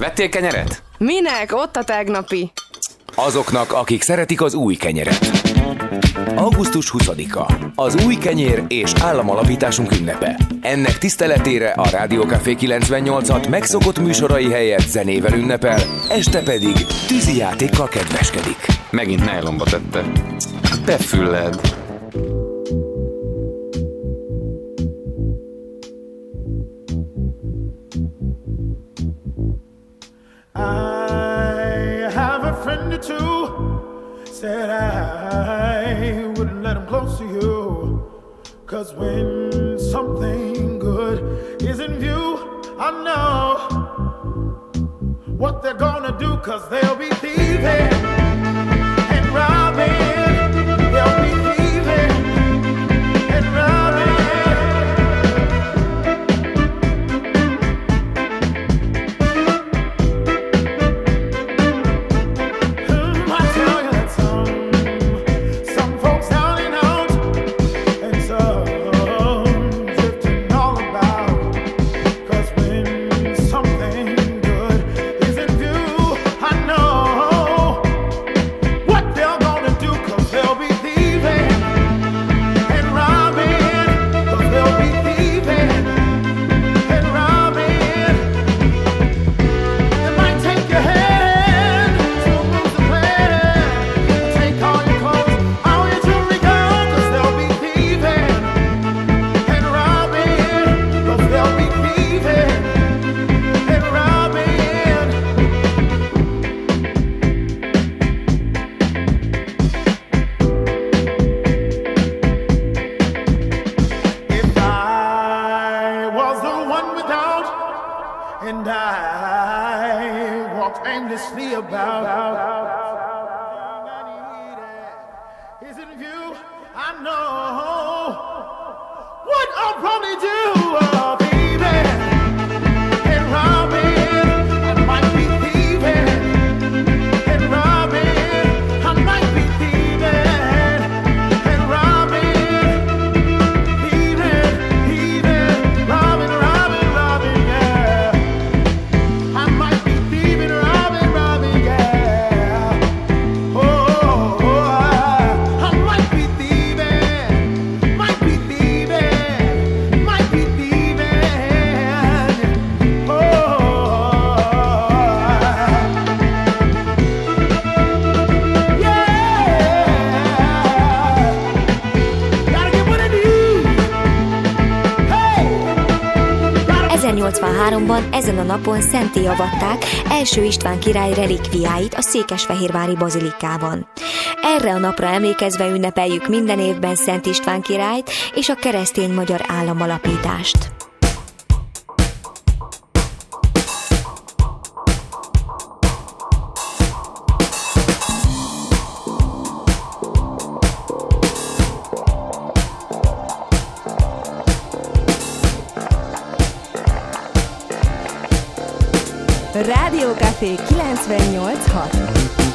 Vettél kenyeret? Minek? Ott a tegnapi. Azoknak, akik szeretik az új kenyeret. Augusztus 20-a. Az új kenyér és államalapításunk ünnepe. Ennek tiszteletére a Rádiókafé 98-at megszokott műsorai helyett zenével ünnepel, este pedig tűzi játékkal kedveskedik. Megint nejlomba tette. Te said I wouldn't let him close to you. Cause when something good is in view, I know what they're gonna do, cause they'll be thieving 2013-ban ezen a napon szenté avatták első István király relikviáit a Székesfehérvári Bazilikában. Erre a napra emlékezve ünnepeljük minden évben Szent István királyt és a keresztény magyar állam alapítást. 98 6.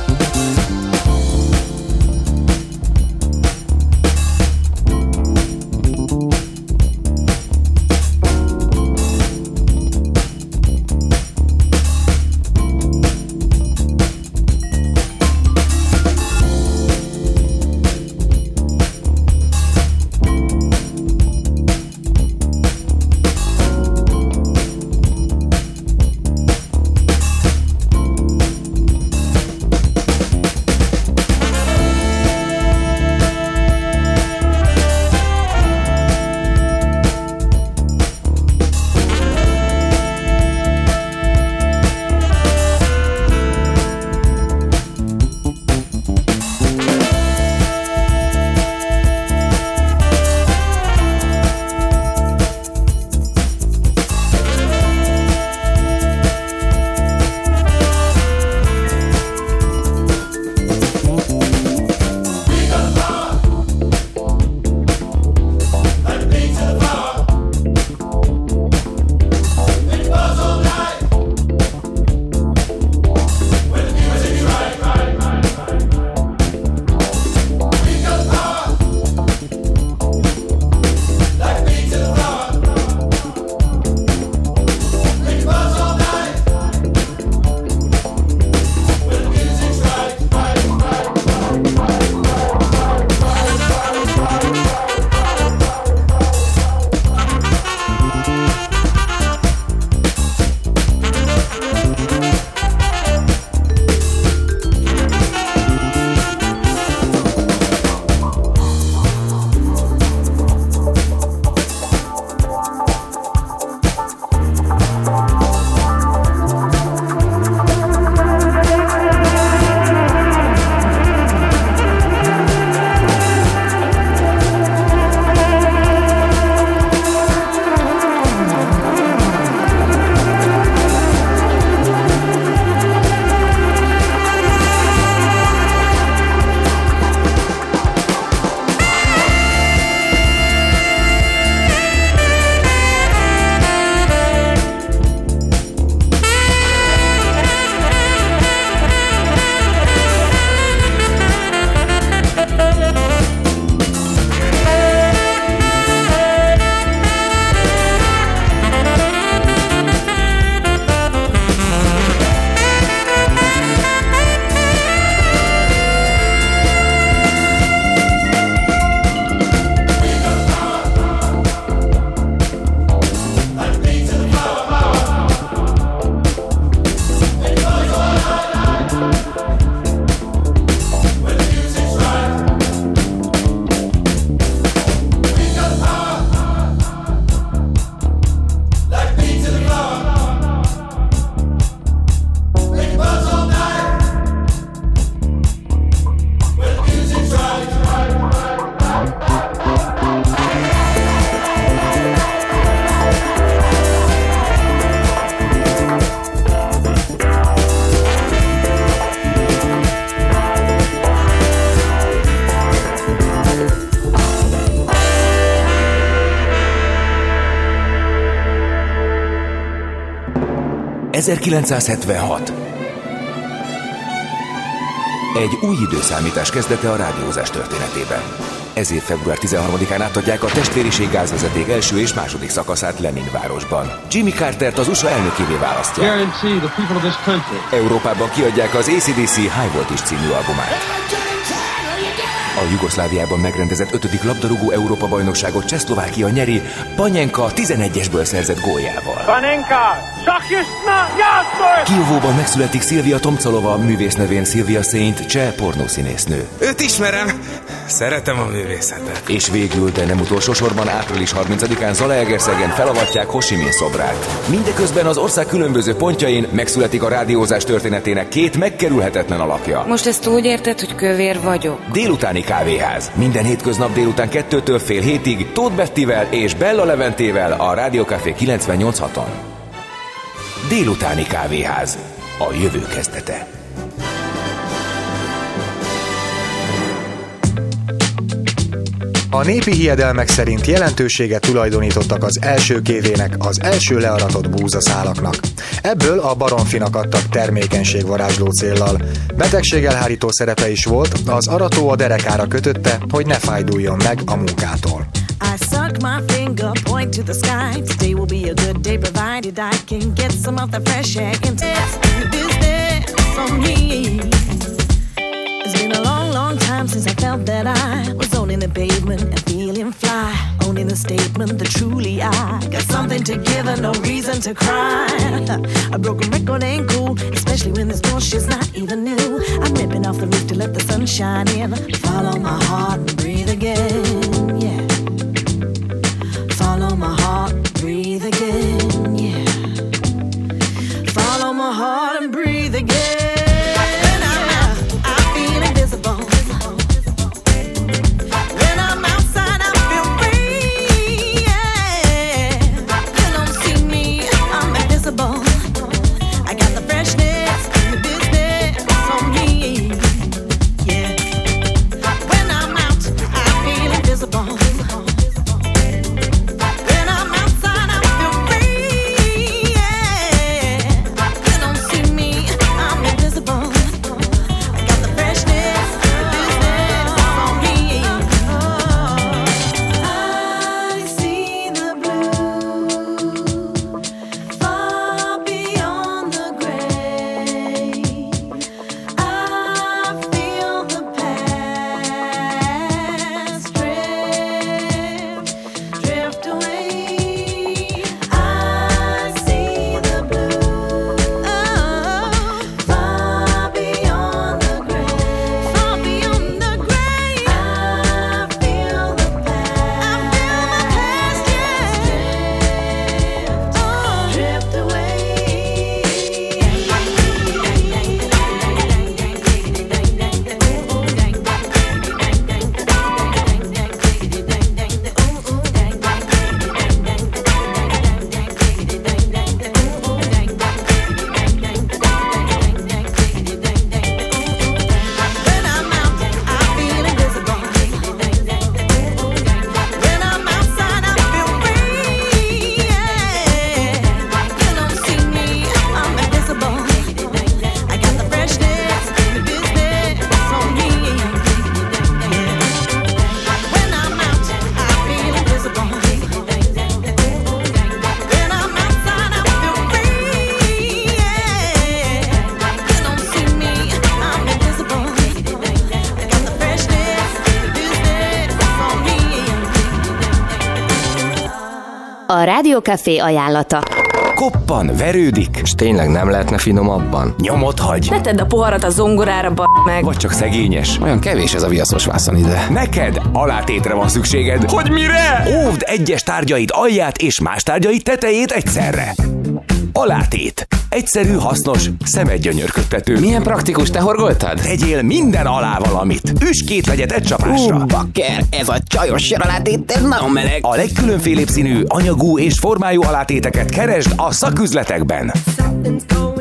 1976. Egy új időszámítás kezdete a rádiózás történetében. Ezért február 13-án átadják a testvériség gázvezeték első és második szakaszát Leninvárosban. Jimmy Cartert az USA elnökévé választják. Európában kiadják az ACDC High Voltage című albumát. A Jugoszláviában megrendezett 5. labdarúgó Európa bajnokságot Csehszlovákia nyeri Panyenka 11-esből szerzett góljával. Panenka! Kijovóban megszületik Szilvia Tomcalova, művész nevén Szilvia Saint, cseh pornószínésznő. Őt ismerem. Szeretem a művészetet. És végül, de nem utolsó sorban április 30-án Zalaegerszegen felavatják Hosimin szobrát. Mindeközben az ország különböző pontjain megszületik a rádiózás történetének két megkerülhetetlen alakja. Most ezt úgy érted, hogy kövér vagyok? Délutáni kávéház. Minden hétköznap délután kettőtől fél hétig Tóth Bettivel és Bella Leventével a Rádiókafé 98.6-on. Délutáni kávéház. A jövő kezdete. A népi hiedelmek szerint jelentőséget tulajdonítottak az első kévének, az első learatott búzaszálaknak. Ebből a baromfinak adtak termékenységvarázsló céllal. Betegségelhárító szerepe is volt, az arató a derekára kötötte, hogy ne fájduljon meg a munkától. I suck my finger, point to the sky. Today will be a good day, provided I can get some of the fresh air and test the business on me. It's been a long, long time since I felt that I was owning the pavement and feeling fly. Owning the statement that truly I got something to give and no reason to cry. A broken record ain't cool, especially when this bullshit's not even new. I'm ripping off the roof to let the sun shine in. Follow my heart and breathe again, yeah. Follow my heart, breathe again, yeah. Follow my heart and breathe again. Rádiókafé ajánlata. Koppan, verődik, És tényleg nem lehetne finomabban? nyomot hagy, Ne tedd a poharat a zongorára, b*** meg. vagy csak szegényes. Olyan kevés ez a viaszos vászon ide. Neked alátétre van szükséged. Hogy mire? Óvd egyes tárgyaid alját és más tárgyaid tetejét egyszerre. Alátét. Egyszerű, hasznos, szemedgyönyörködtető. Milyen praktikus, te horgoltad? Tegyél minden alá valamit. Üss két vegyet egy csapásra. bakker, ez a csajos soralátét, ez nagyon meleg. A legkülönfélébb színű, anyagú és formájú alátéteket keresd a szaküzletekben. Something's going.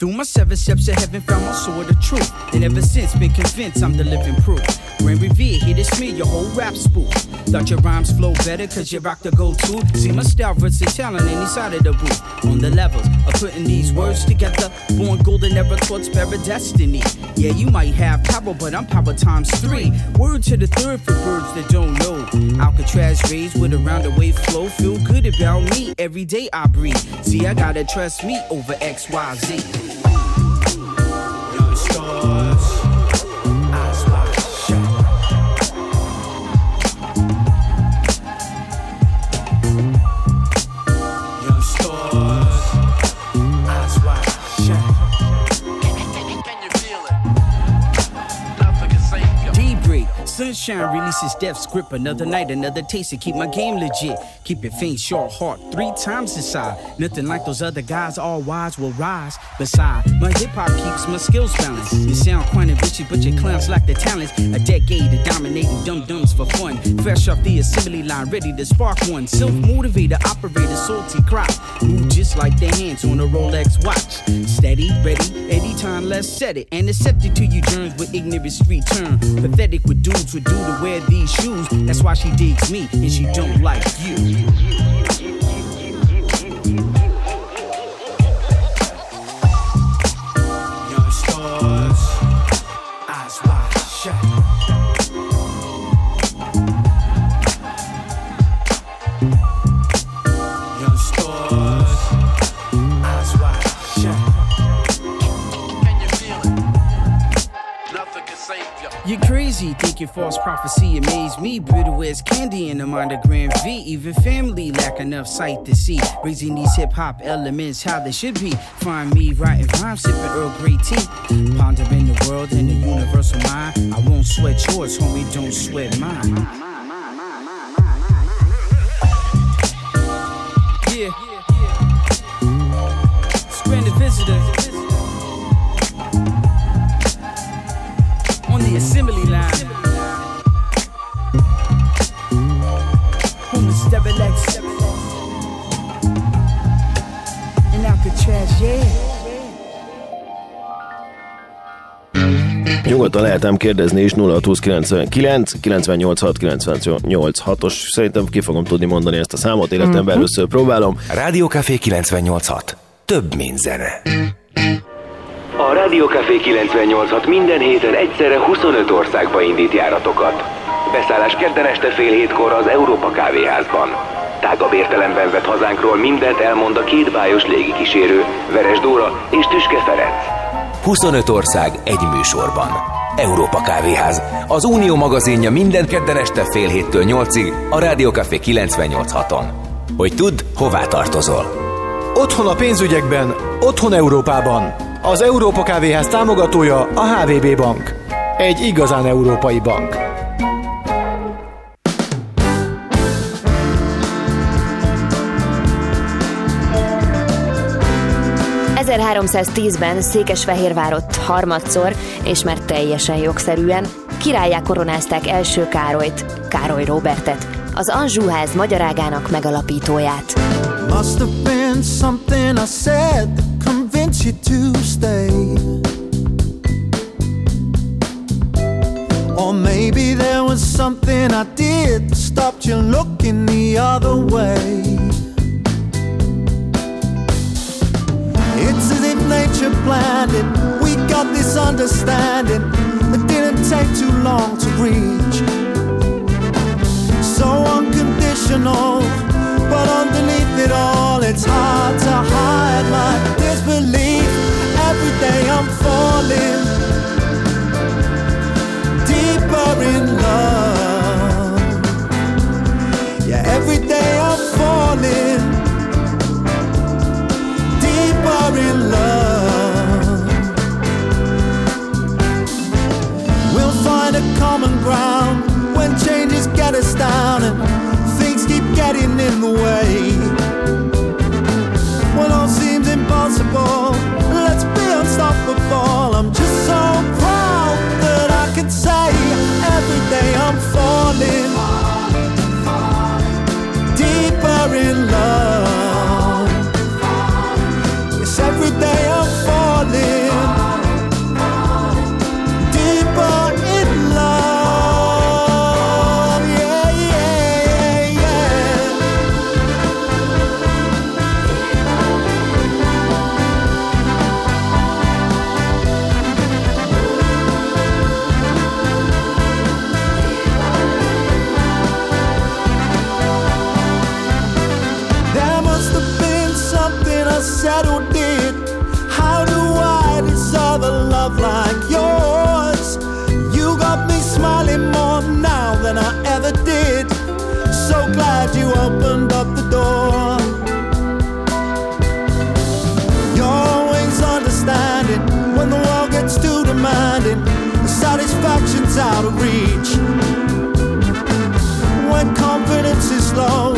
Through my seven steps of heaven, found my sword of truth. And ever since, been convinced I'm the living proof. Grand Revere, here to smear your whole rap spoof. Thought your rhymes flow better cause you rock the go-to. See my style versatile on any side of the booth. On the levels of putting these words together. Born golden era towards destiny. Yeah, you might have power, but I'm power times three. Word to the third for birds that don't know. Alcatraz raised with a roundaway flow. Feel good about me every day I breathe. See, I gotta trust me over XYZ. Ooh. Sunshine releases death's grip. Another night, another taste to keep my game legit. Keep it faint, short heart, three times inside. Nothing like those other guys, all wise will rise. Beside, my hip hop keeps my skills balanced. You sound quite ambitious, but your clowns lack the talents. A decade of dominating dum dums for fun. Fresh off the assembly line, ready to spark one. Self motivated operator, salty crop. Move just like their hands on a Rolex watch. Steady, ready, anytime, let's set it. And accepted to you germs with ignorance return. Pathetic with dudes would do to wear these shoes. That's why she digs me and she don't like you. You're crazy, thinking false prophecy amaze me. Brittle as candy in the mind of Grand V. Even family lack enough sight to see. Raising these hip hop elements how they should be. Find me writing rhymes, sipping Earl Grey tea. Pondering the world and the universal mind. I won't sweat yours, homie, don't sweat mine. Yeah. Stranded visitor. Nyugodtan lehetem kérdezni is 0629 986 986-os. Szerintem ki fogom tudni mondani ezt a számot, életemben Mhm. először próbálom. Rádiókafé 986. Több, mint zene. A Rádiókafé 986 minden héten egyszerre 25 országba indít járatokat. Beszállás kedden este fél hétkor az Európa Kávéházban. Tágabb értelemben vett hazánkról mindent elmond a két bájos légikísérő, Veres Dóra és Tüske Ferenc. 25 ország egy műsorban. Európa Kávéház. Az Unió magazinja minden kedden este fél héttől nyolcig a Rádiókafé 986-on. Hogy tudd, hová tartozol. Otthon a pénzügyekben, otthon Európában. Az Európa Kávéház támogatója a HVB Bank. Egy igazán európai bank. Ben Székesfehérvárot harmadszor, és már teljesen jogszerűen, királyá koronázták első Károlyt, Károly Robertet, az Anjouház magyarágának megalapítóját. Must have been something I said that convinced you to stay. Or maybe there was something I did that stopped you looking the other way. It's as if nature planned it. We got this understanding that didn't take too long to reach. So unconditional, but underneath it all, it's hard to hide my disbelief. Every day I'm falling deeper in love. Yeah, every day I'm falling I'm just so proud that I can say every day I'm falling out of reach. When confidence is low.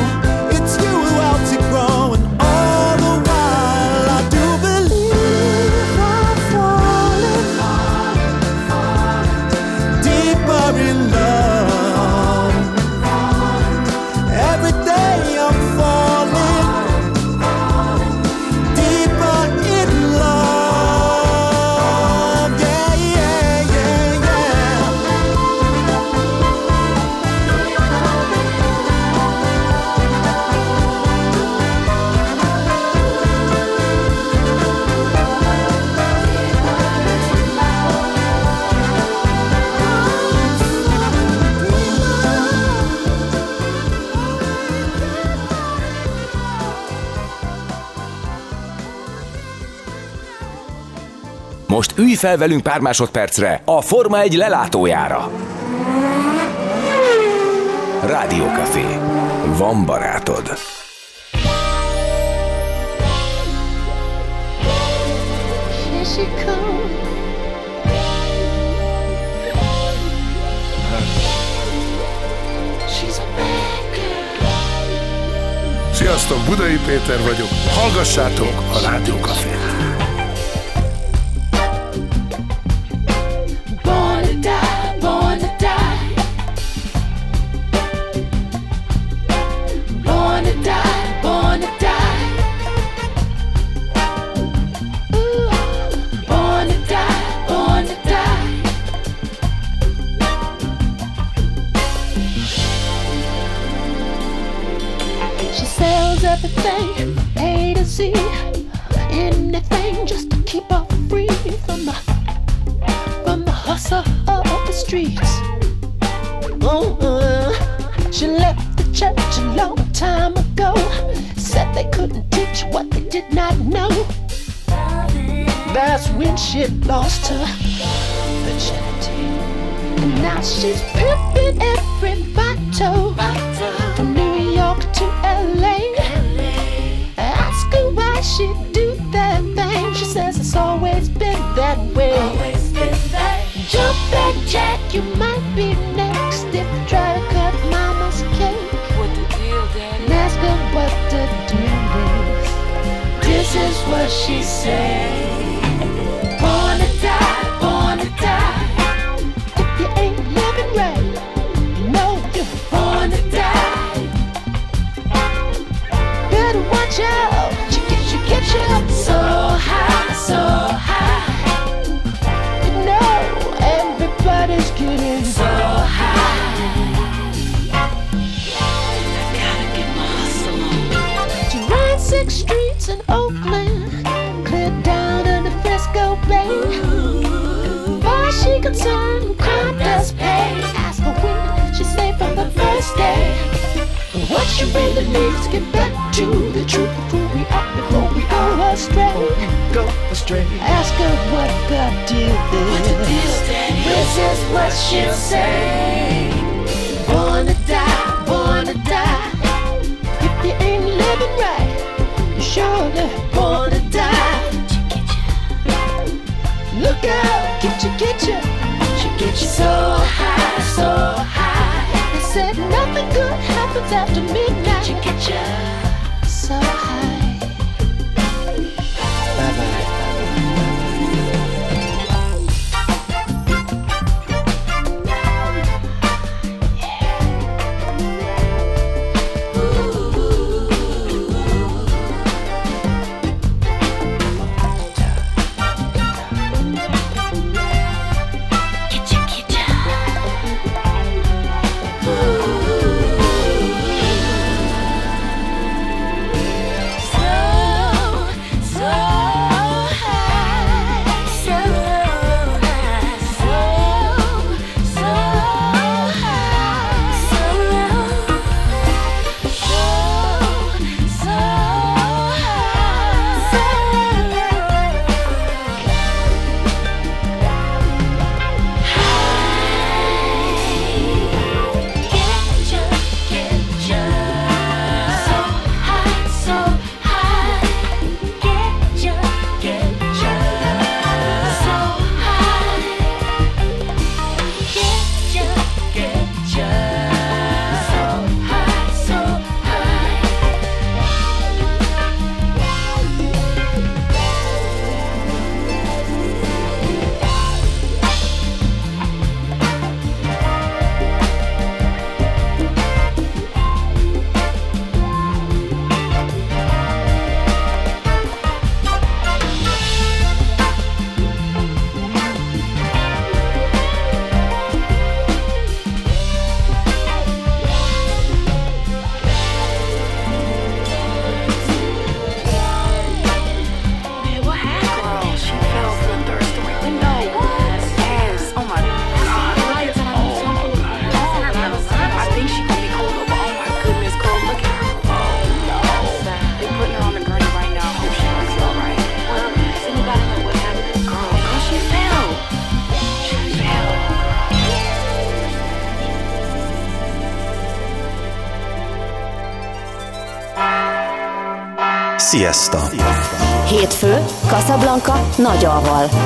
Most ülj fel velünk pár másodpercre a Forma egy lelátójára. Rádiókafé. Van barátod. Sziasztok, Budai Péter vagyok. Hallgassátok a Rádió Café.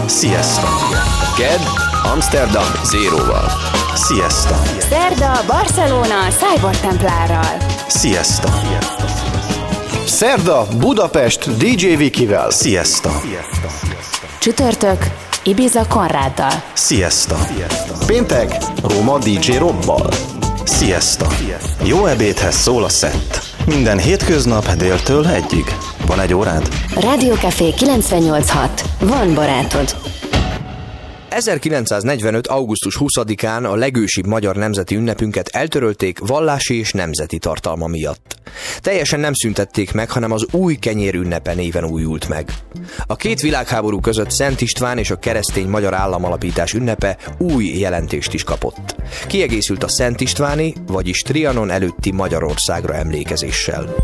Siesta. Ked, Amsterdam zéróval. Siesta. Szerda, Barcelona Cyborg templárral. Siesta. Szerda, Budapest DJ Vikivel. Siesta. Csütörtök, Ibiza Konráddal. Siesta. Péntek, Róma DJ Robbal. Siesta. Jó ebédhez szól a szett. Minden hétköznap déltől egyig. Van egy órád? Rádiókafé 986. Van barátod. 1945. augusztus 20-án a legősibb magyar nemzeti ünnepünket eltörölték vallási és nemzeti tartalma miatt. Teljesen nem szüntették meg, hanem az új kenyér ünnepe néven újult meg. A két világháború között Szent István és a keresztény magyar államalapítás ünnepe új jelentést is kapott. Kiegészült a Szent Istváni, vagyis Trianon előtti Magyarországra emlékezéssel.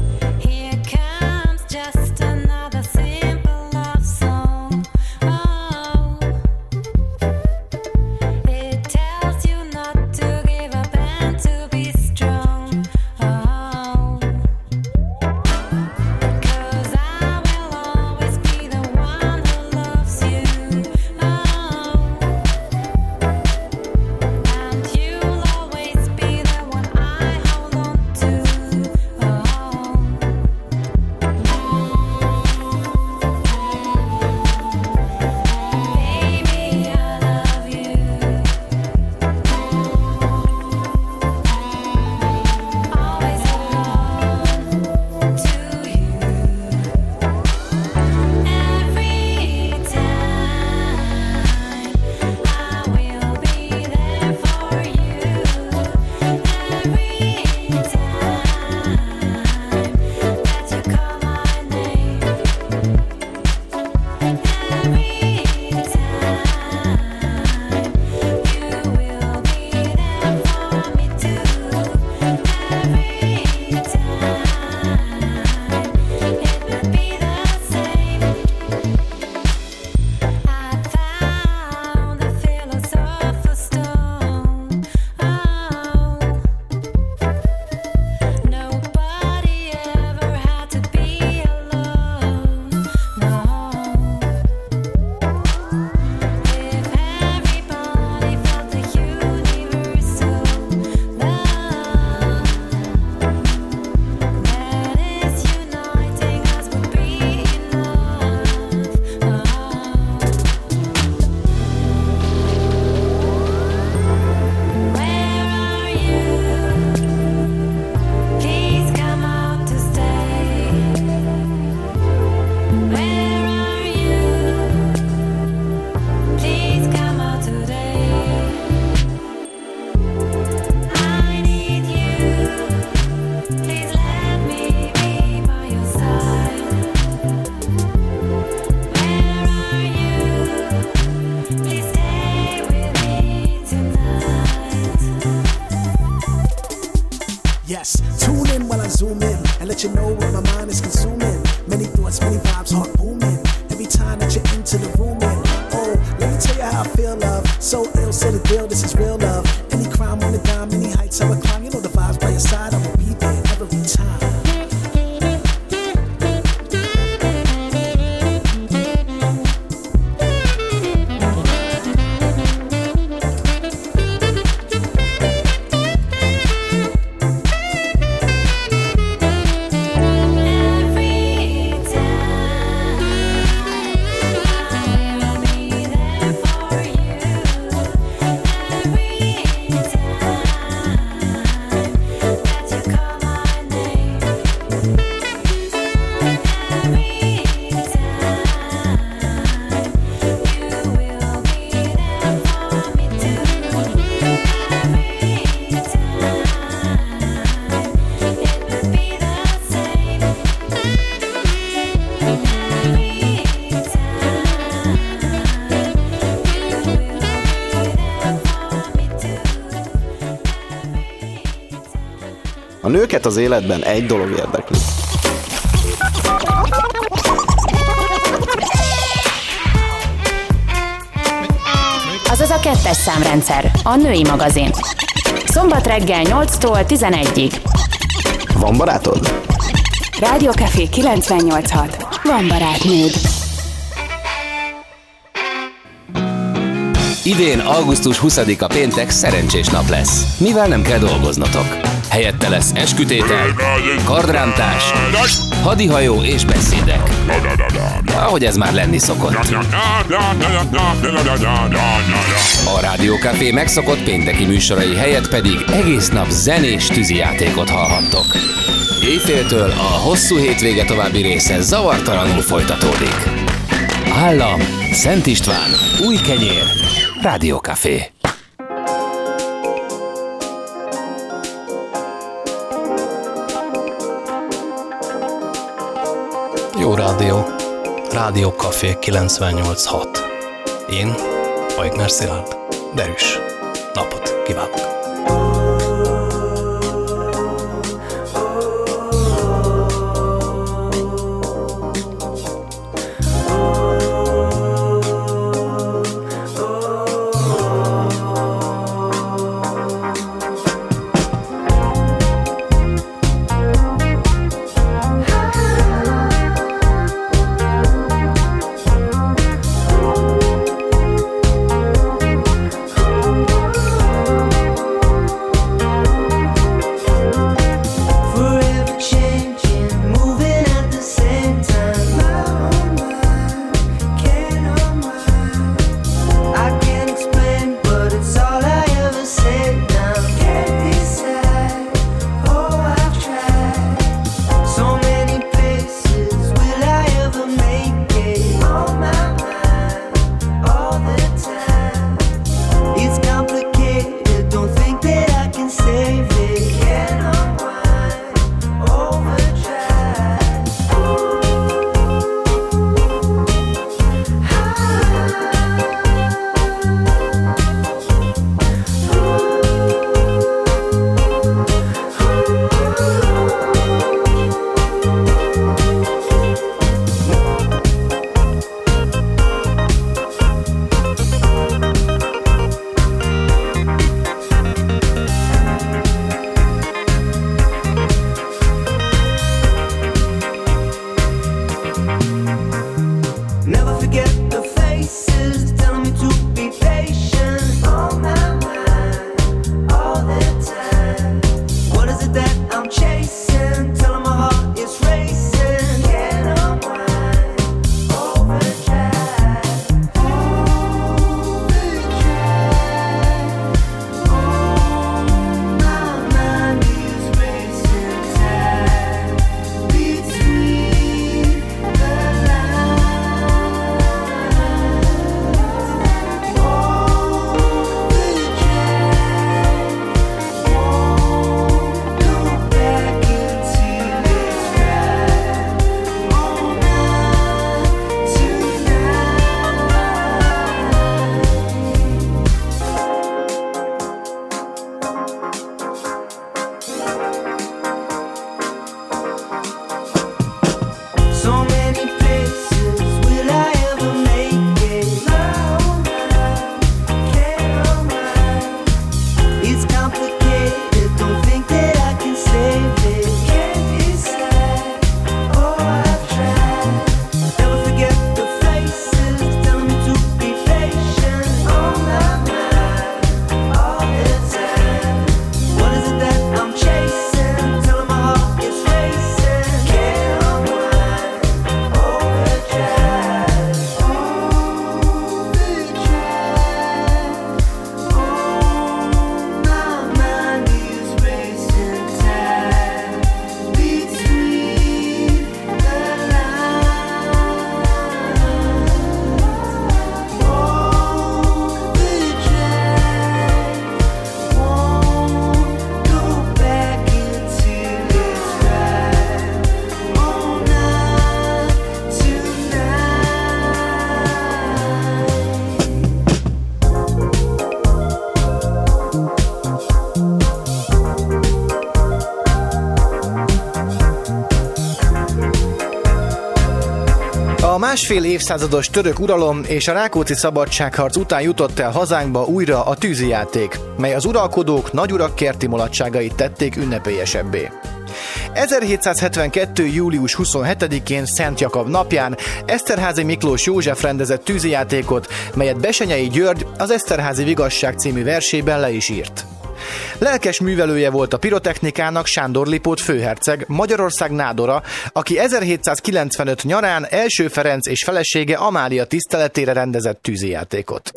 Zoom in and let you know what my mind Őket az életben egy dolog érdekli. Azaz a kettes számrendszer, a női magazin. Szombat reggel 8-tól 11-ig. Van barátod? Rádió Café 98.6. Van barátnőd. Idén augusztus 20-a péntek szerencsés nap lesz, mivel nem kell dolgoznotok. Helyette lesz eskütétel, kardrántás, hadihajó és beszédek. Ahogy ez már lenni szokott. A Rádiókafé megszokott pénteki műsorai helyett pedig egész nap zenés tűzijátékot hallhattok. Éjféltől a hosszú hétvége további része zavartalanul folytatódik. Állam, Szent István, Új Kenyér, Rádiókafé. Autórádió, Rádió Café 986. Én, Ajkner Szilárd, Derűs. Napot kívánok! Másfél évszázados török uralom és a Rákóczi szabadságharc után jutott el hazánkba újra a tűzijáték, mely az uralkodók nagyurak kerti mulatságait tették ünnepélyesebbé. 1772. július 27-én Szent Jakab napján Eszterházi Miklós József rendezett tűzijátékot, melyet Besenyei György az Eszterházi Vigasság című versében le is írt. Lelkes művelője volt a pirotechnikának Sándor Lipót főherceg, Magyarország nádora, aki 1795 nyarán első Ferenc és felesége Amália tiszteletére rendezett tűzijátékot.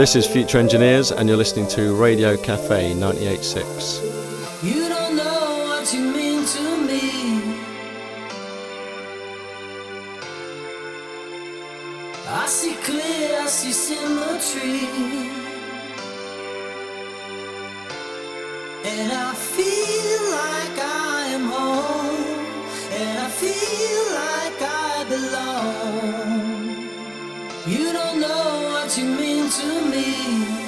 This is Future Engineers, and you're listening to Radio Cafe 98.6. You don't know what you mean to me. I see clear, I see symmetry. And I feel like I am home. And I feel like I belong. You don't know what you mean to me.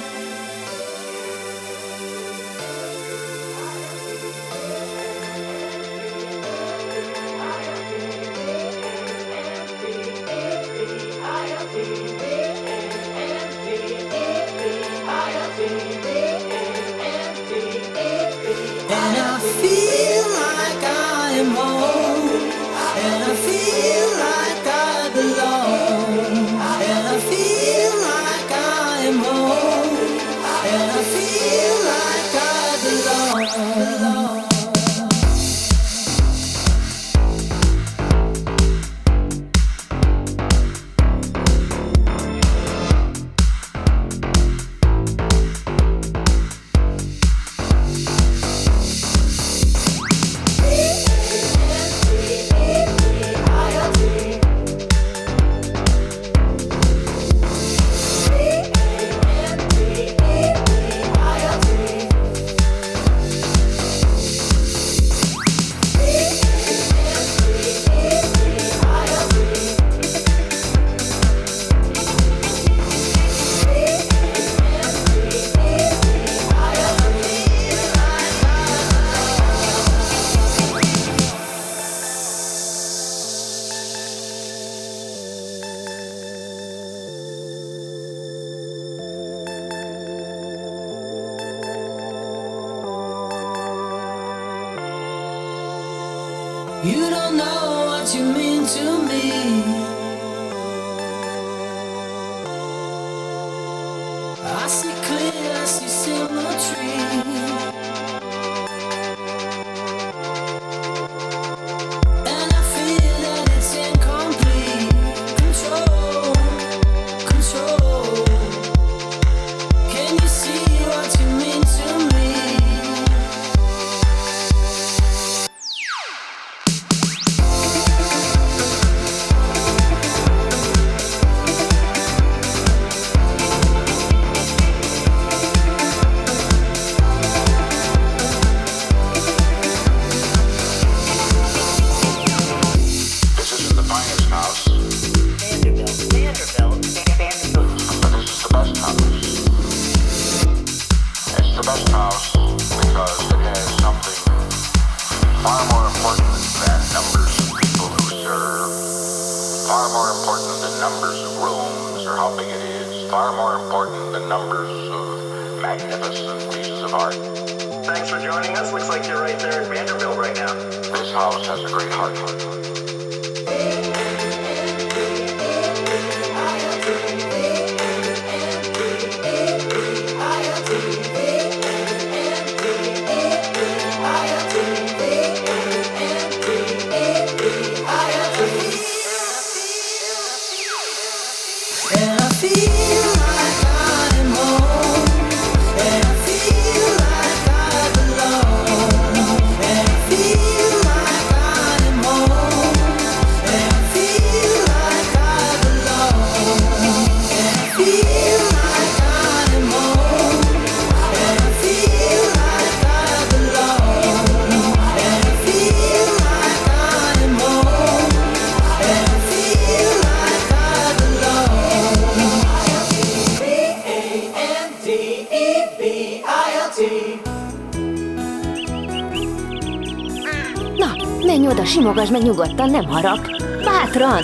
Na, menj oda, simogasd meg nyugodtan, nem harap. Bátran!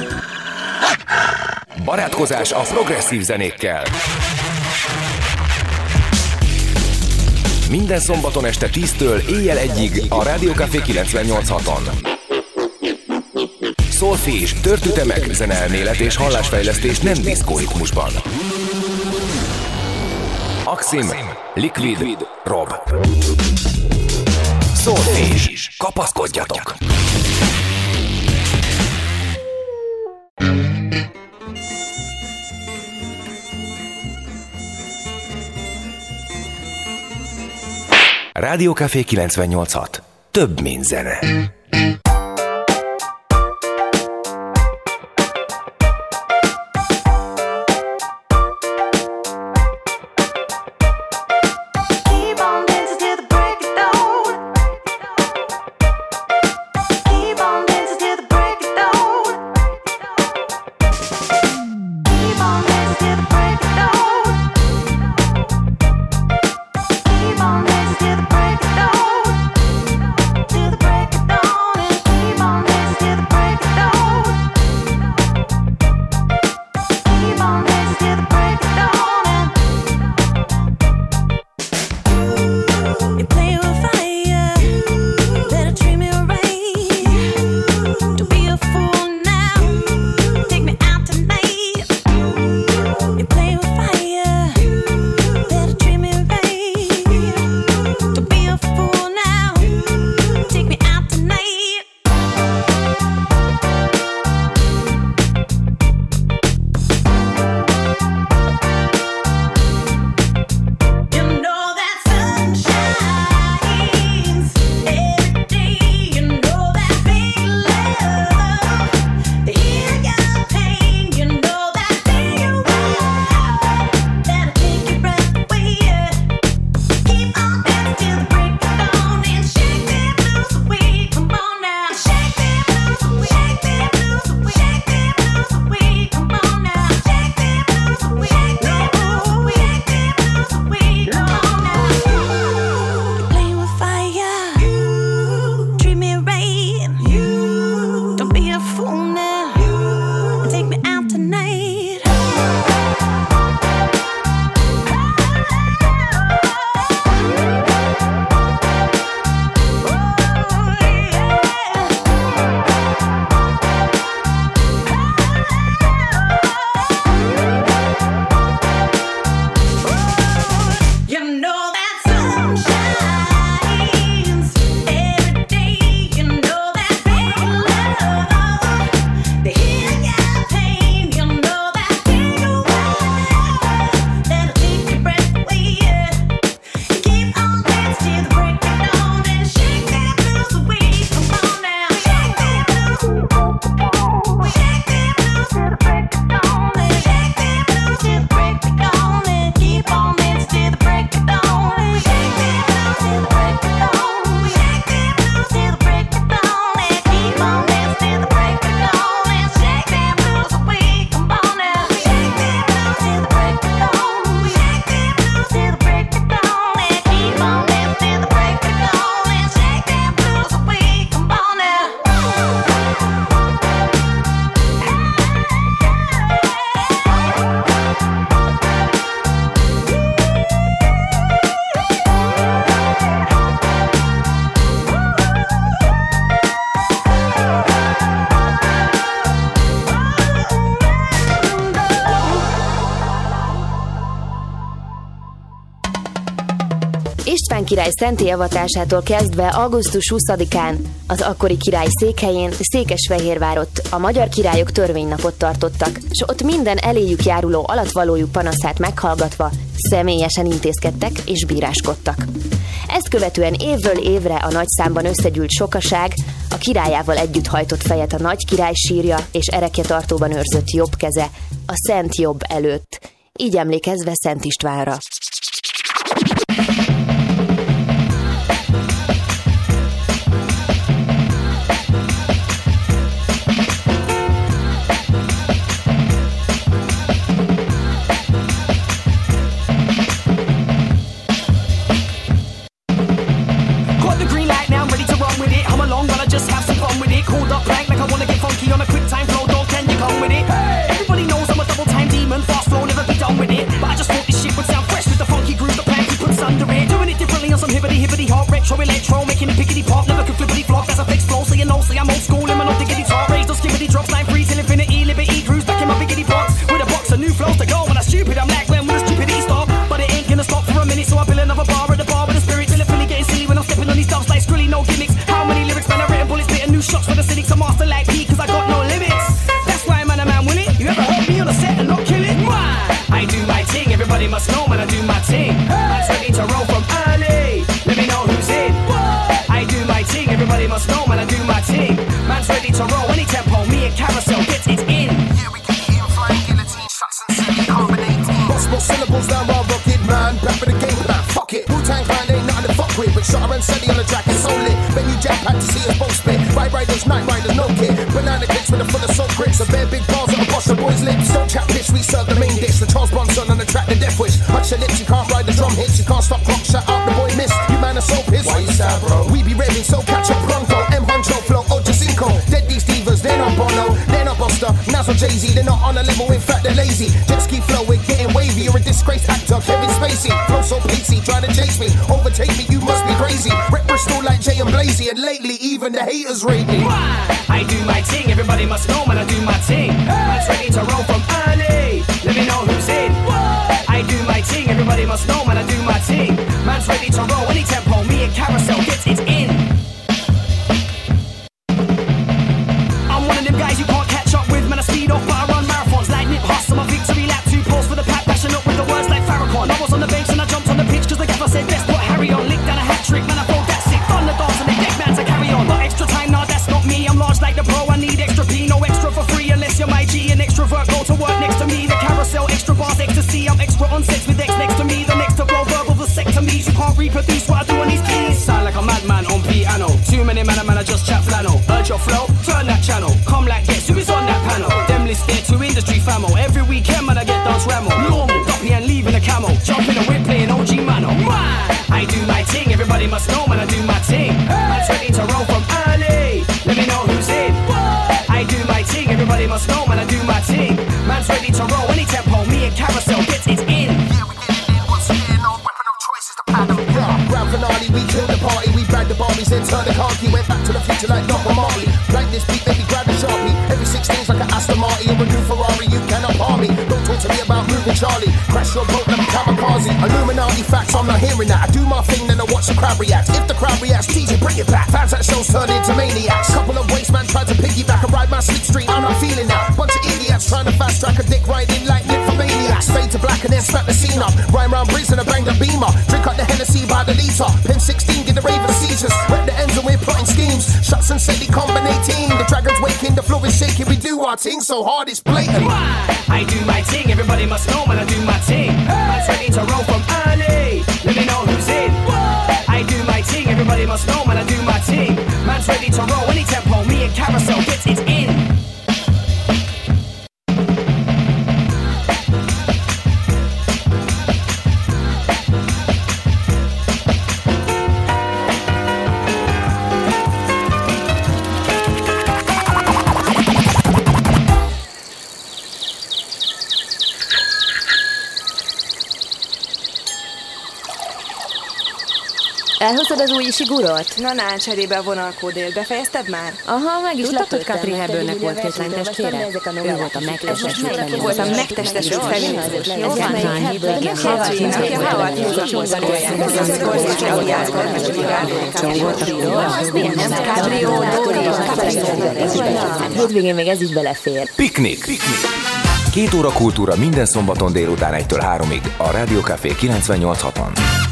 Barátkozás a progresszív zenékkel. Minden szombaton este 10-től éjjel egyig a Rádiókafé 98-on. Szolfi és törtütemek, zeneelmélet és hallásfejlesztés nem diszkóritmusban. Maxim, Liquid, Liquid Rob. Szólfés, kapaszkodjatok! Rádiókafé 98.6. Több, mint zene. király szenti avatásától kezdve augusztus 20-án az akkori király székhelyén Székesfehérvárott a magyar királyok törvénynapot tartottak, és ott minden eléjük járuló alatvalójuk panaszát meghallgatva személyesen intézkedtek és bíráskodtak. Ezt követően évről évre a nagy számban összegyűlt sokaság a királyával együtt hajtott fejet a nagy király sírja és erekjetartóban őrzött jobb keze, a Szent Jobb előtt, így emlékezve Szent Istvánra. my ting so hard it's blatant. I do my ting, everybody must know, when I do my ting. Hey. Man's ready to roll from. Uh, Láttad az új Isigurot? Na, nán, cserébe a vonalkódél. Befejezted már? Aha, meg is Tudtad, hogy Capri Hebőnek volt két lántes kére? Ő volt a megtestesült fenyőzős. Volt a megtestesült fenyőzős. Ez Capri Heből. Aki a Howard Hughes-ban Hétvégén még ez is belefér. Piknik. Piknik. Két óra kultúra minden szombaton délután 1-től 3-ig a Rádiókafé 98 on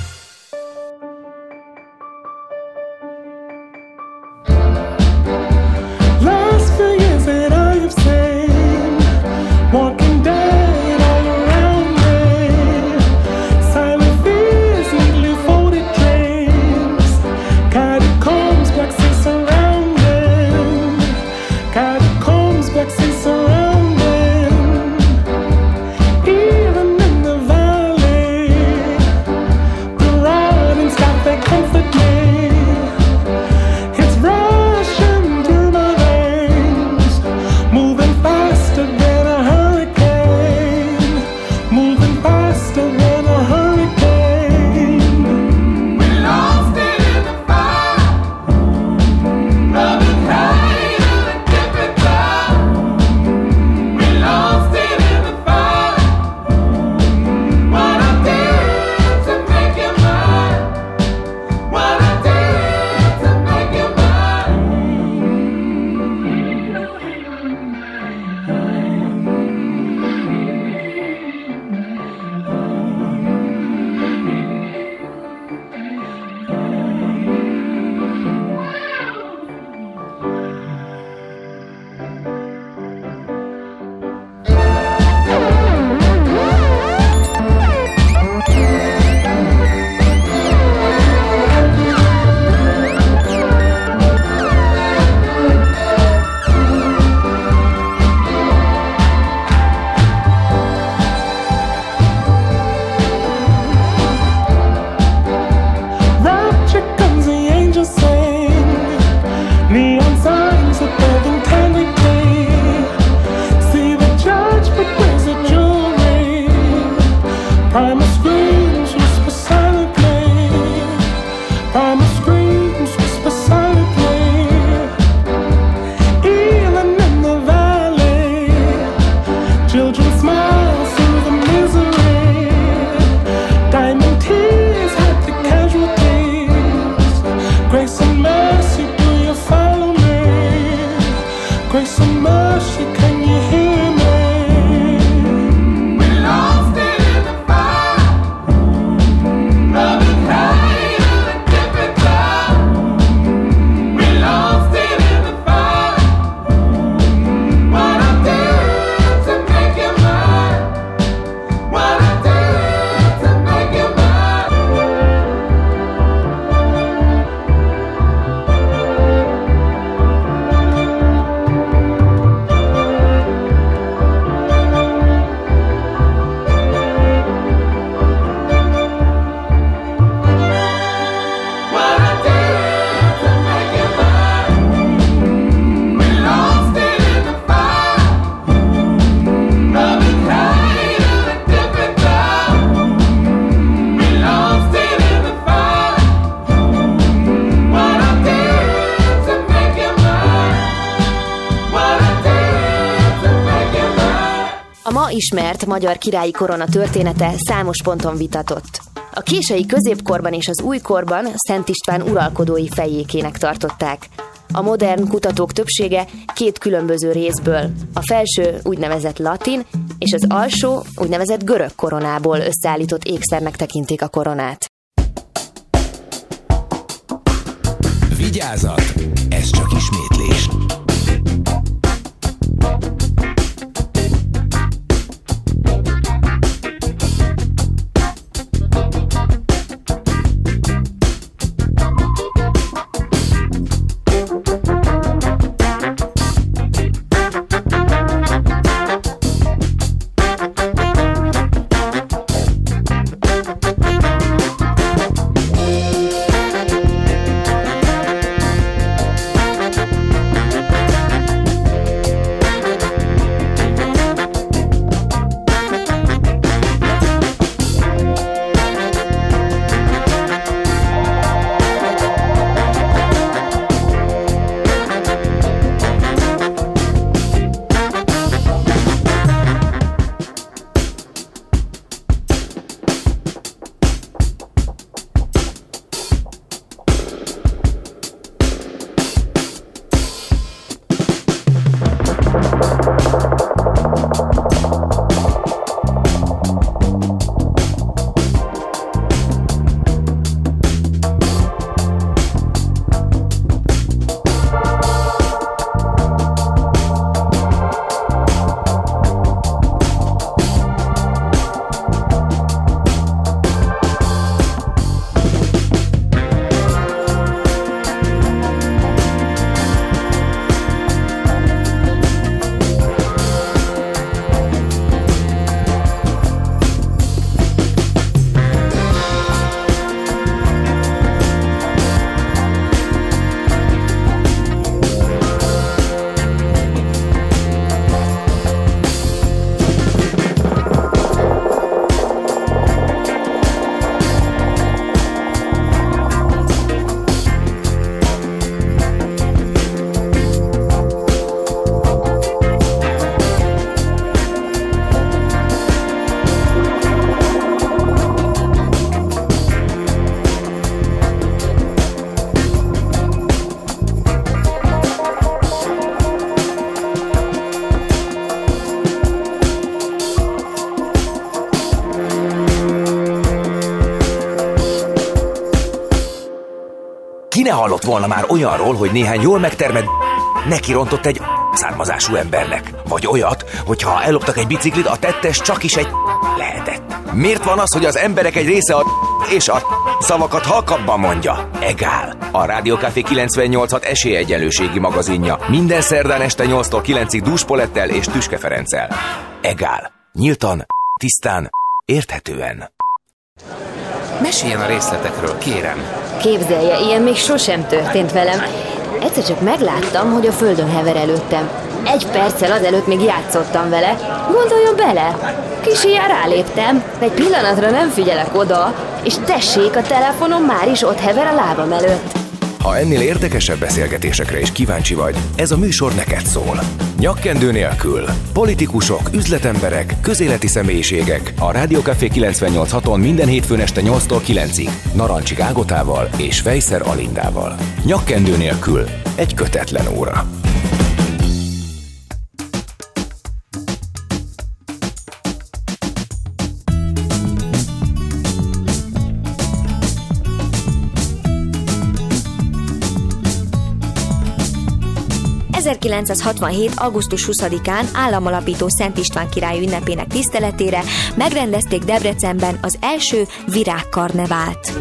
magyar királyi korona története számos ponton vitatott. A kései középkorban és az újkorban Szent István uralkodói fejékének tartották. A modern kutatók többsége két különböző részből, a felső úgynevezett latin és az alsó úgynevezett görög koronából összeállított ékszernek tekintik a koronát. Vigyázat! Ez csak ismétlés. Hallott volna már olyanról, hogy néhány jól megtermett neki rontott egy származású embernek? Vagy olyat, hogyha elloptak egy biciklit, a tettes csak is egy lehetett. Miért van az, hogy az emberek egy része a és a szavakat halkabban mondja? Egál. A Rádiókafé 98 esélyegyenlőségi magazinja. Minden szerdán este 8-tól 9-ig Dúspolettel és Tüske Ferenccel. Egál. Nyíltan, tisztán, érthetően. Meséljen a részletekről, kérem. Képzelje, ilyen még sosem történt velem. Egyszer csak megláttam, hogy a földön hever előttem. Egy perccel azelőtt még játszottam vele. Gondoljon bele! Kis ilyen ráléptem, egy pillanatra nem figyelek oda, és tessék, a telefonom már is ott hever a lábam előtt. Ha ennél érdekesebb beszélgetésekre is kíváncsi vagy, ez a műsor neked szól. Nyakkendő nélkül. Politikusok, üzletemberek, közéleti személyiségek a Rádiókafé 98.6-on minden hétfőn este 8-tól 9-ig. Narancsik Ágotával és Fejszer Alindával. Nyakkendő nélkül. Egy kötetlen óra. ...1967. augusztus 20-án államalapító Szent István király ünnepének tiszteletére megrendezték Debrecenben az első virágkarnevált.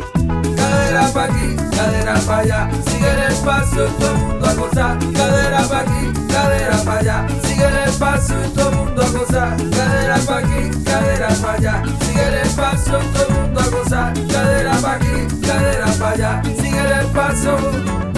Sigue el mundo todo el mundo a gozar. Cadera pa' aquí, cadera pa' allá. Sigue el mundo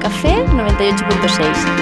Café 98.6.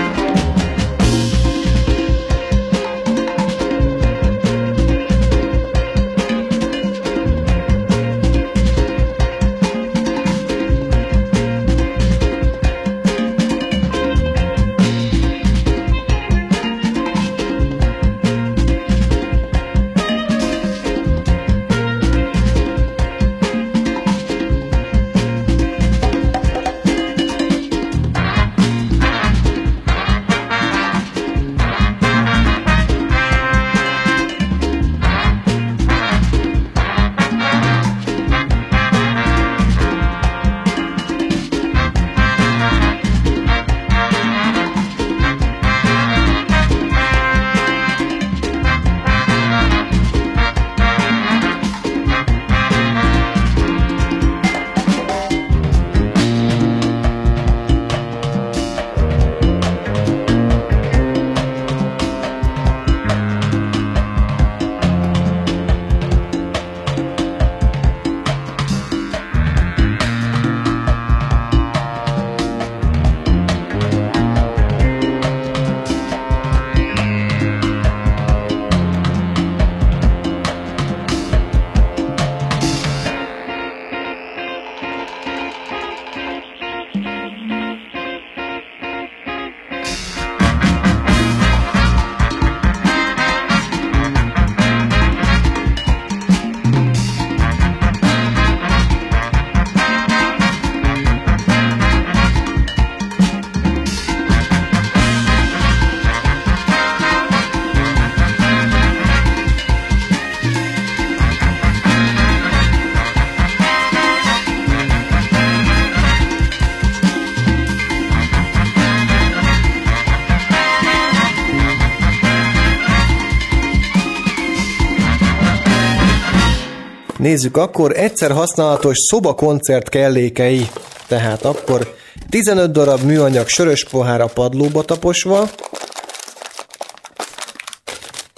Nézzük akkor, egyszer használatos szobakoncert kellékei. Tehát akkor 15 darab műanyag sörös pohár a padlóba taposva,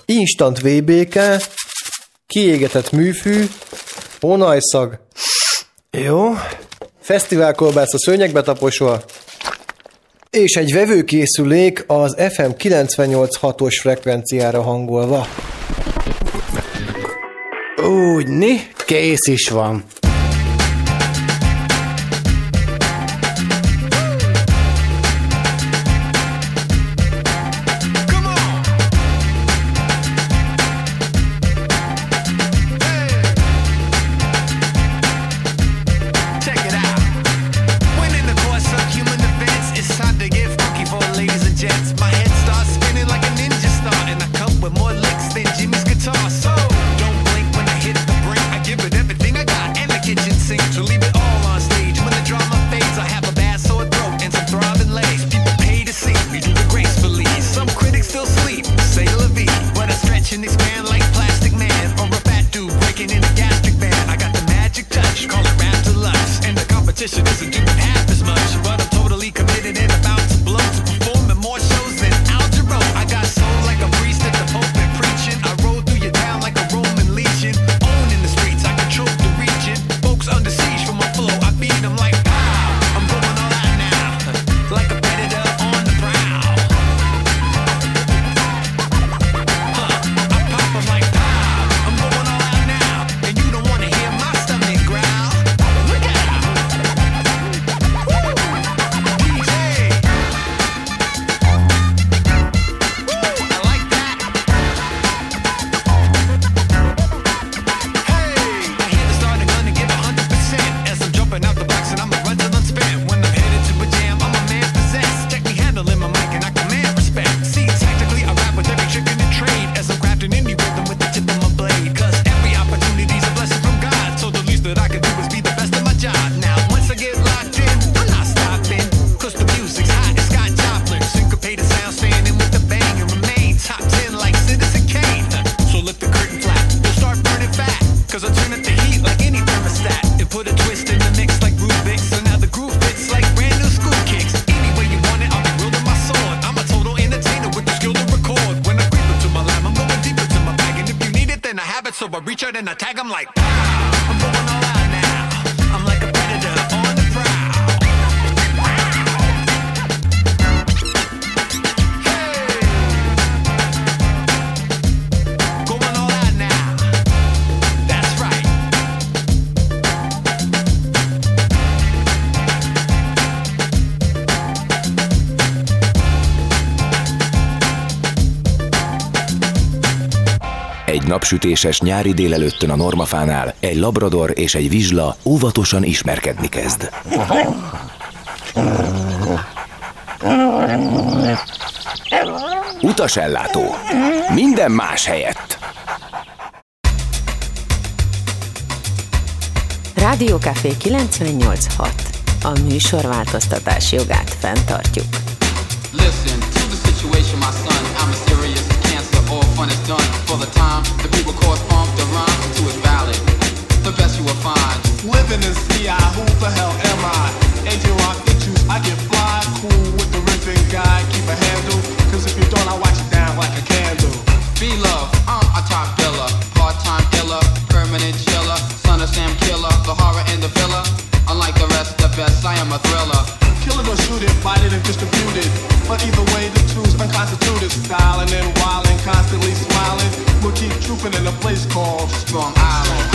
instant VBK, kiégetett műfű, onajszag. Jó. Fesztiválkolbász a szőnyegbe taposva, és egy vevőkészülék az FM 98.6-os frekvenciára hangolva. Úgy, ni, kész is van. and attack them like napsütéses nyári délelőttön a normafánál egy labrador és egy vizsla óvatosan ismerkedni kezd. Utasellátó. Minden más helyett. Rádiókafé 98.6. A műsor jogát fenntartjuk. Who the hell am I? Engine rock issues, I get fly. Cool with the ripping guy, keep a handle. Cause if you don't, I watch it down like a candle. Be love, I'm a top biller. Part time killer, permanent chiller. Son of Sam Killer, the horror in the villa. Unlike the rest, the best, I am a thriller. Kill or shooting, it, and distribute. But either way, the truth's unconstituted. Styling and wilding, constantly smiling. We'll keep trooping in a place called Strong Island.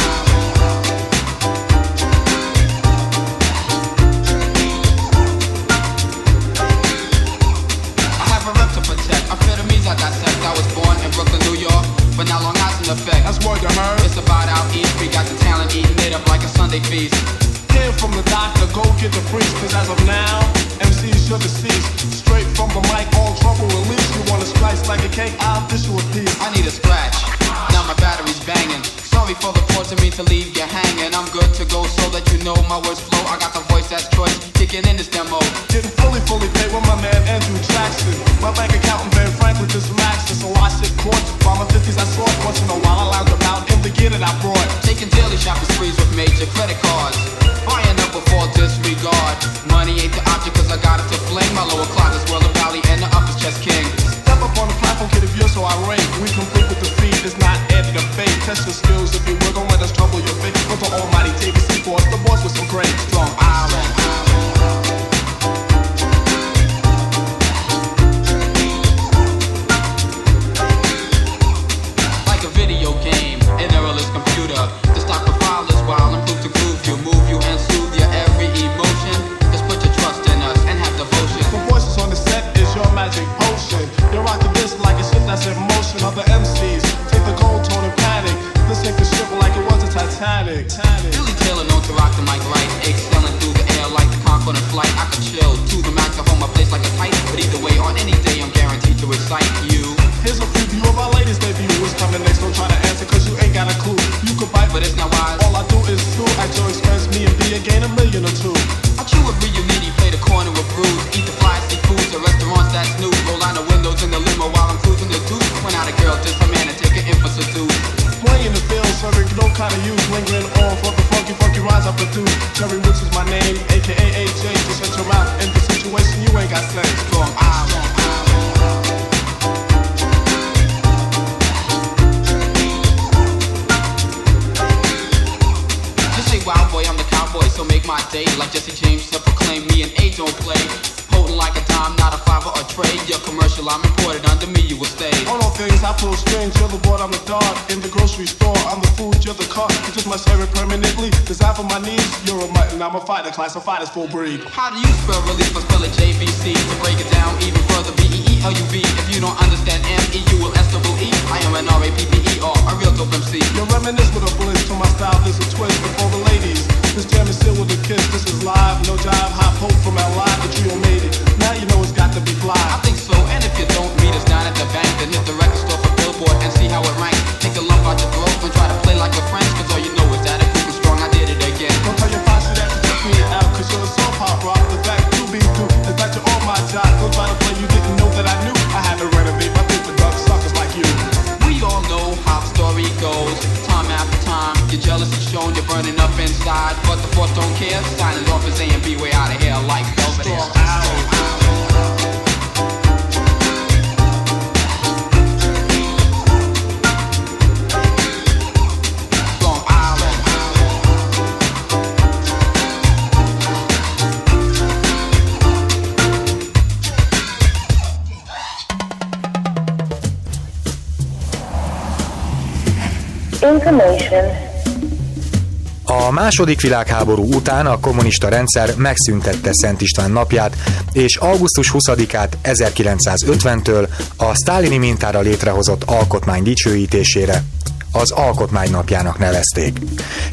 Második világháború után a kommunista rendszer megszüntette Szent István napját, és augusztus 20-át 1950-től a sztálini mintára létrehozott alkotmány dicsőítésére az Alkotmány napjának nevezték.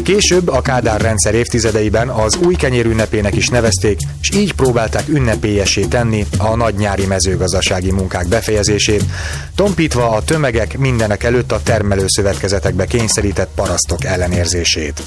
Később a Kádár rendszer évtizedeiben az új kenyér ünnepének is nevezték, és így próbálták ünnepélyessé tenni a nagy nyári mezőgazdasági munkák befejezését, tompítva a tömegek mindenek előtt a termelőszövetkezetekbe kényszerített parasztok ellenérzését.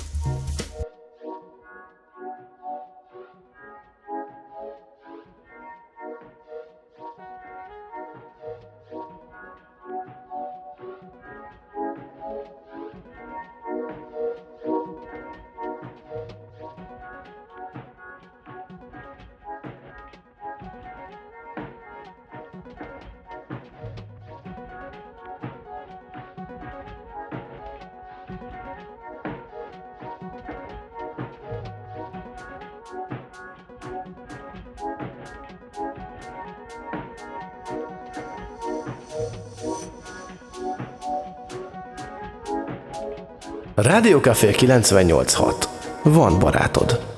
Rádiókafé 98.6. Van barátod.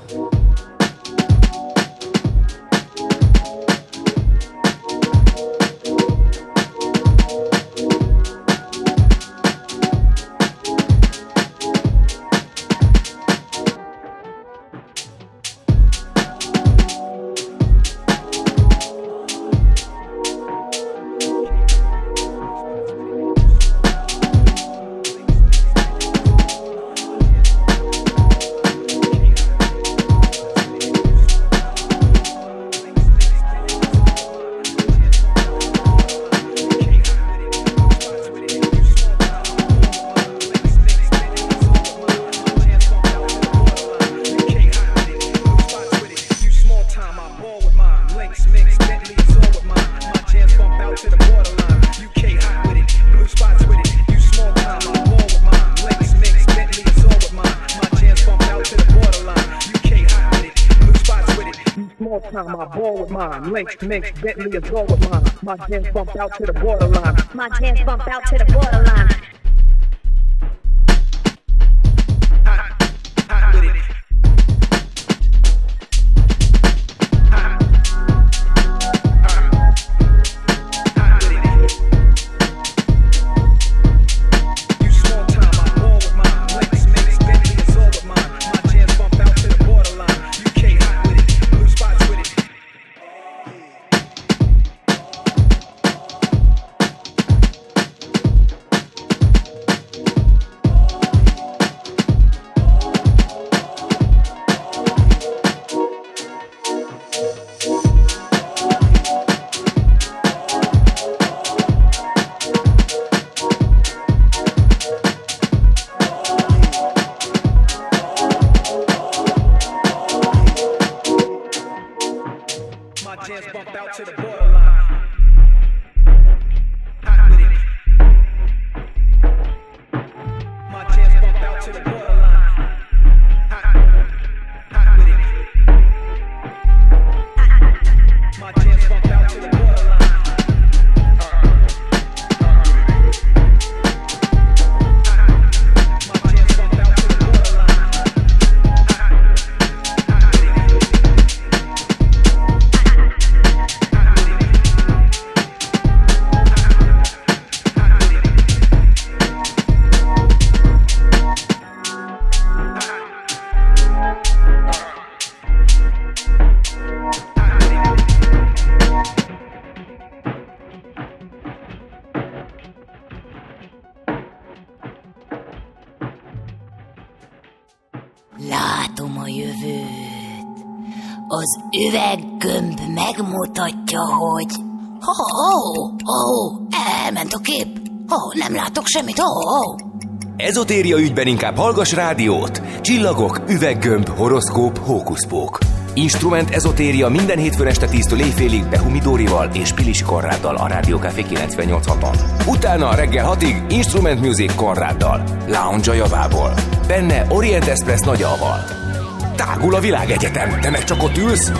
Ball with mine. Links, mix, Bentley is all with mine. My jams bump out to the borderline. My jams bump out to the borderline. Ezotéria ügyben inkább hallgass rádiót. Csillagok, üveggömb, horoszkóp, hókuszpók. Instrument ezotéria minden hétfőn este 10-től éjfélig Behumidórival és Pilisi Konráddal a Rádió Café 98.6-on. Utána reggel 6-ig Instrument Music Konráddal, Lounge a javából. Benne Orient Express nagyalval. Tágul a világegyetem, te meg csak ott ülsz?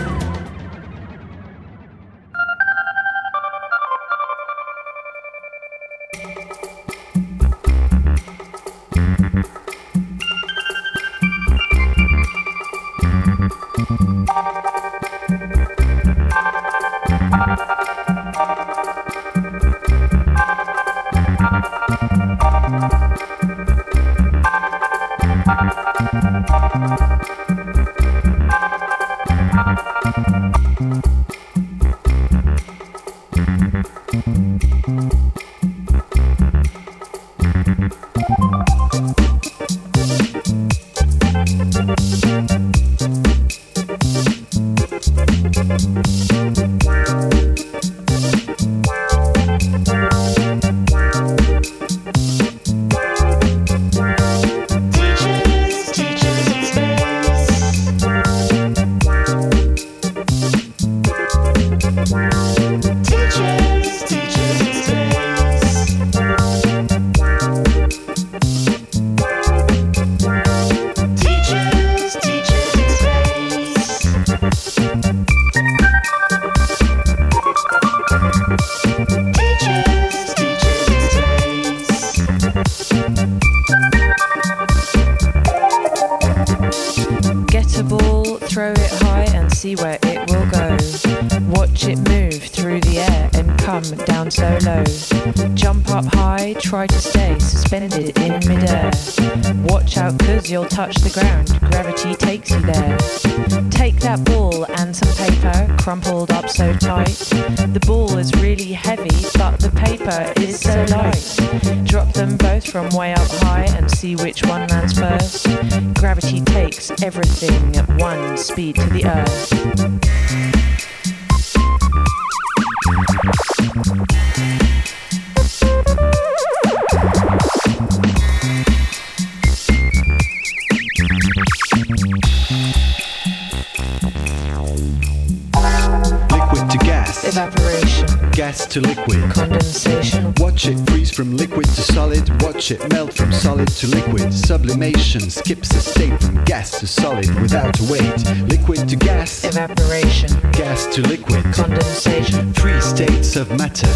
skips a state from gas to solid without weight. Liquid to gas, evaporation. Gas to liquid, condensation. Three states of matter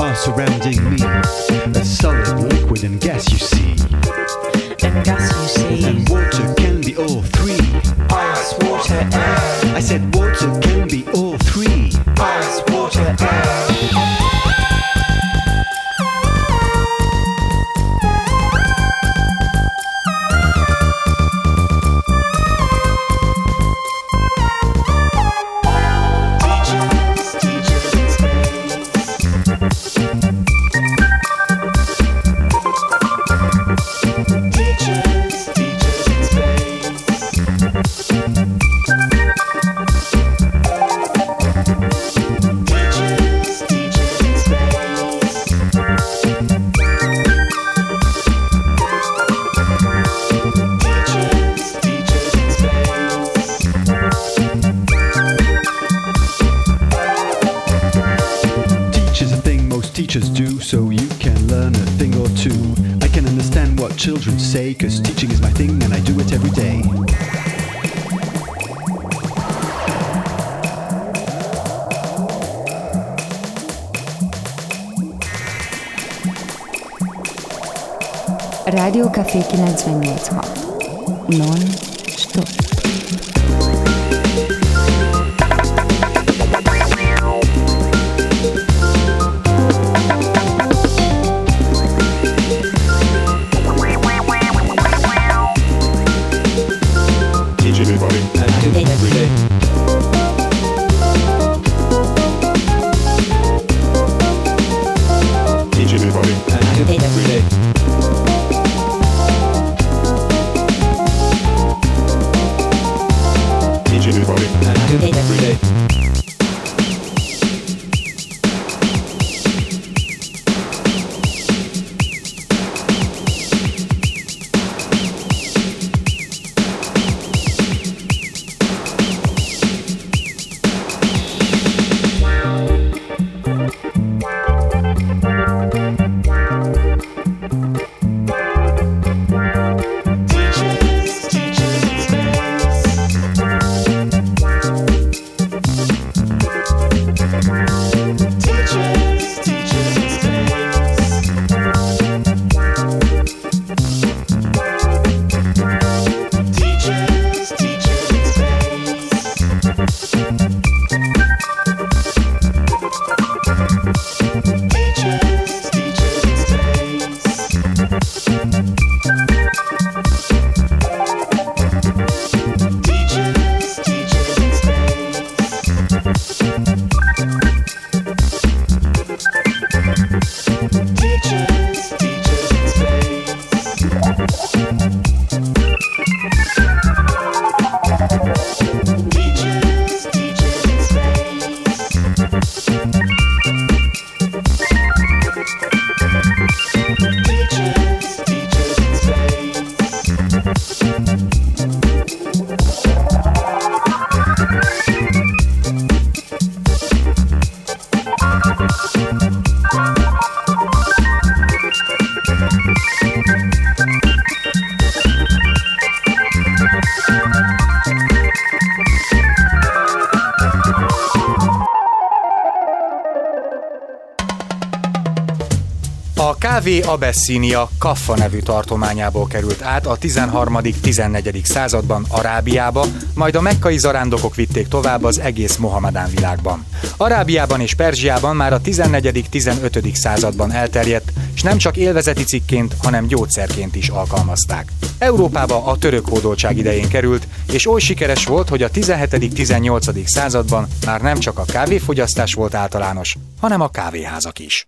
are surrounding me. understand what children say, cause teaching is my thing and I do it every day. Rádió Café 98 non Kávé Abessinia Kaffa nevű tartományából került át a 13.-14. században Arábiába, majd a mekkai zarándokok vitték tovább az egész Mohamedán világban. Arábiában és Perzsiában már a 14.-15. században elterjedt, és nem csak élvezeti cikként, hanem gyógyszerként is alkalmazták. Európába a török hódoltság idején került, és oly sikeres volt, hogy a 17.-18. században már nem csak a kávéfogyasztás volt általános, hanem a kávéházak is.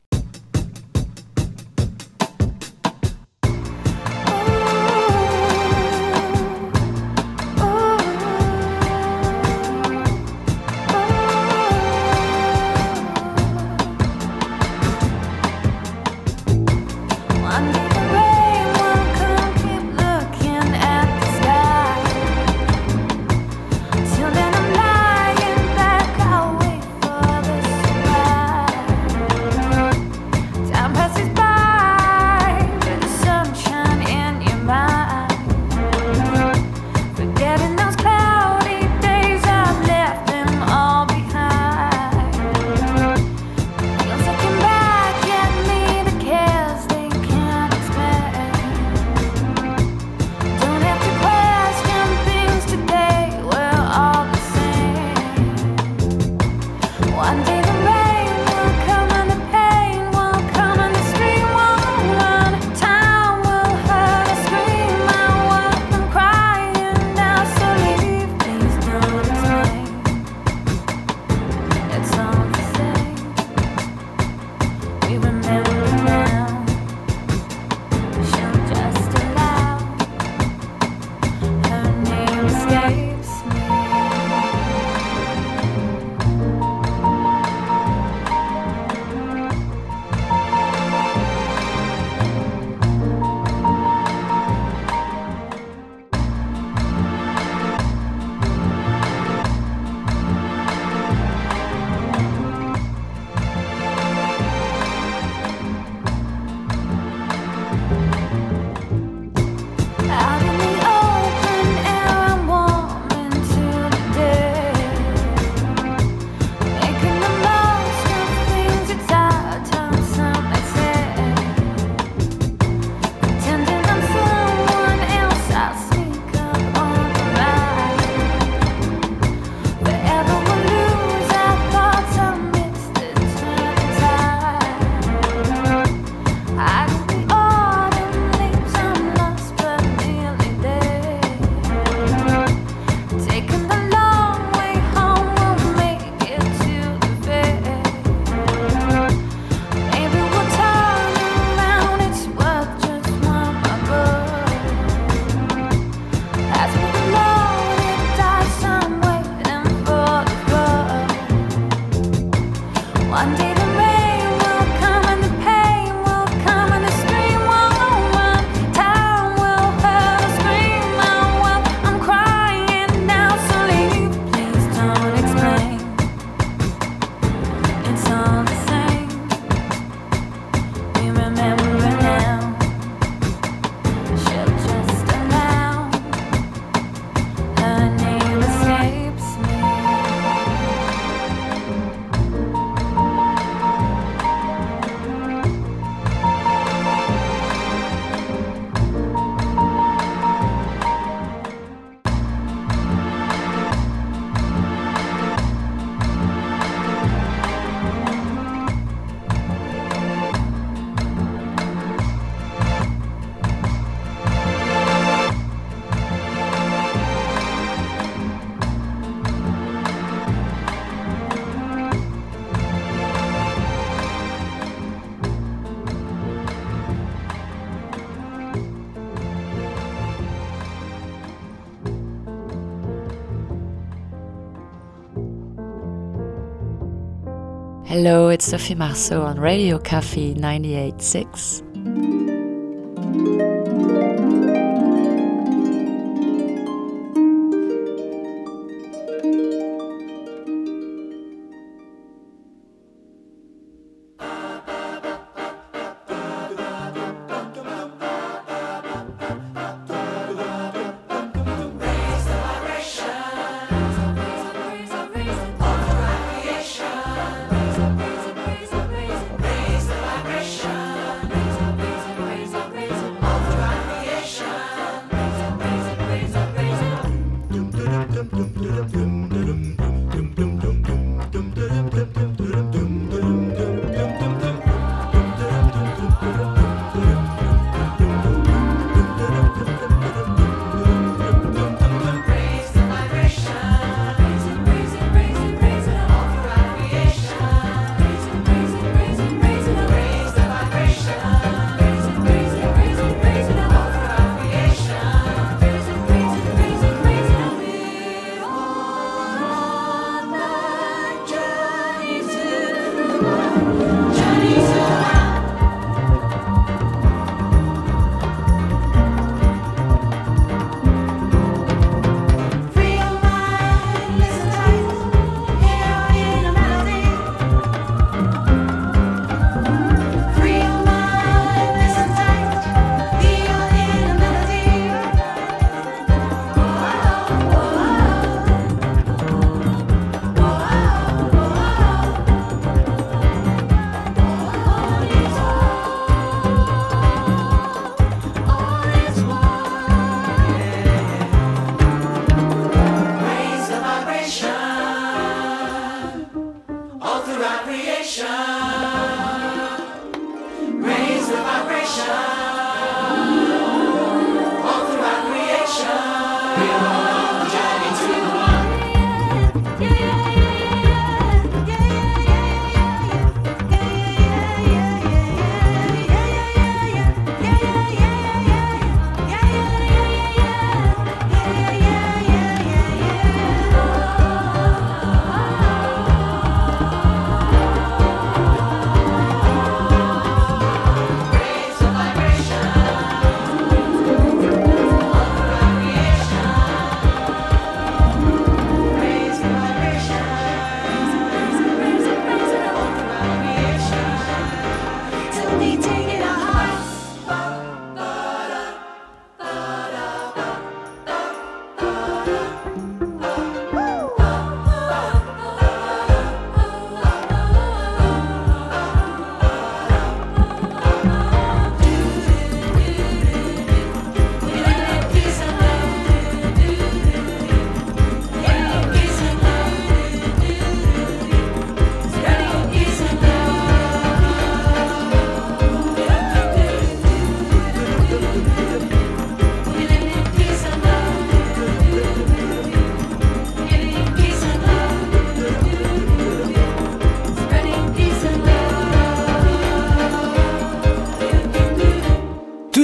it's Sophie Marceau on Radio Cafe 98.6.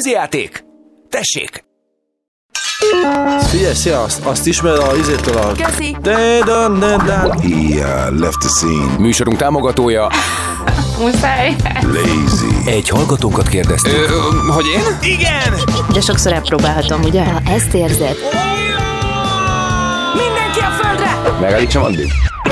Tűzijáték? Tessék! Figyelj, szia, azt, azt ismered a izétől a... Köszi. De, de, de, de. He uh, left the scene. Műsorunk támogatója Muszáj. Lazy. Egy hallgatónkat kérdeztük. Ö, hogy én? Igen! De sokszor elpróbálhatom, ugye? Ha ezt érzed, Mindenki a földre! Megállítsam addig?